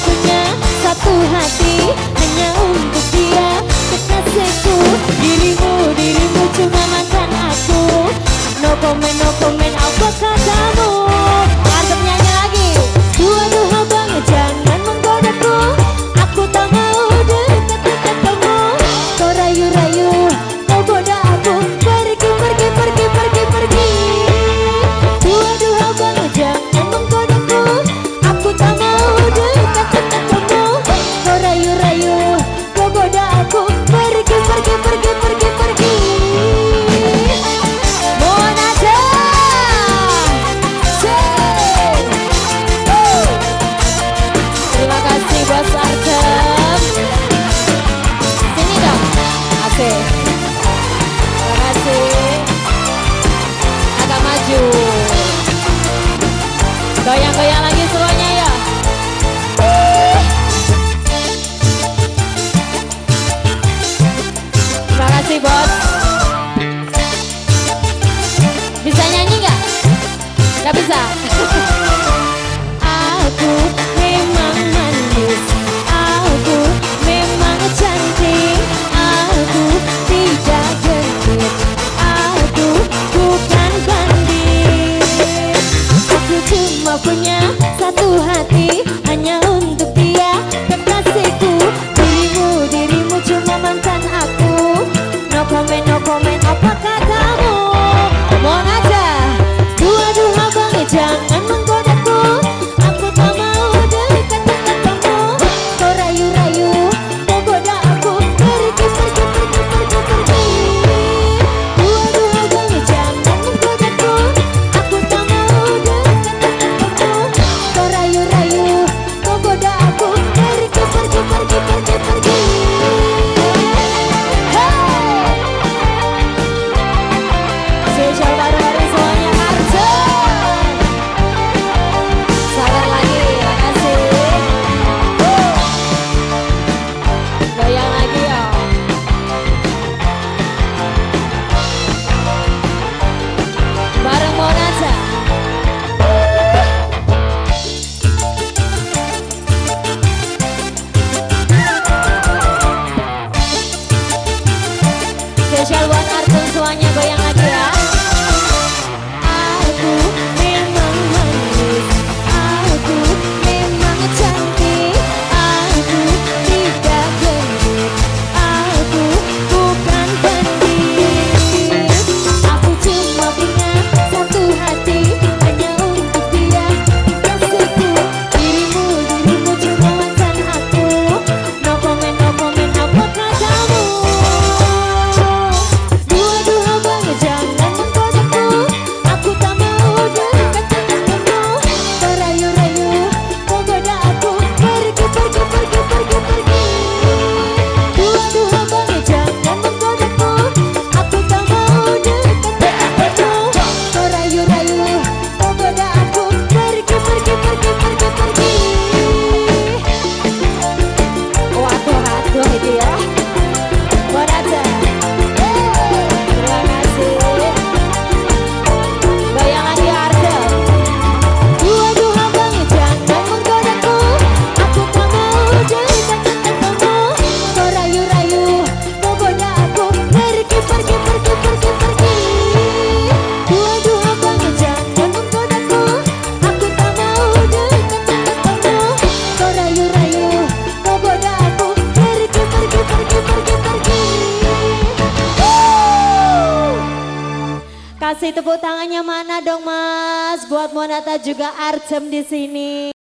punya satu hati hanya untuk Goyang-goyang lagi semuanya ya. Terima kasih bos. Bisa nyanyi nggak? Gak bisa. Aku Spesial buat Artun semuanya goyang kasih tepuk tangannya mana dong Mas buat Monata juga Arjem di sini.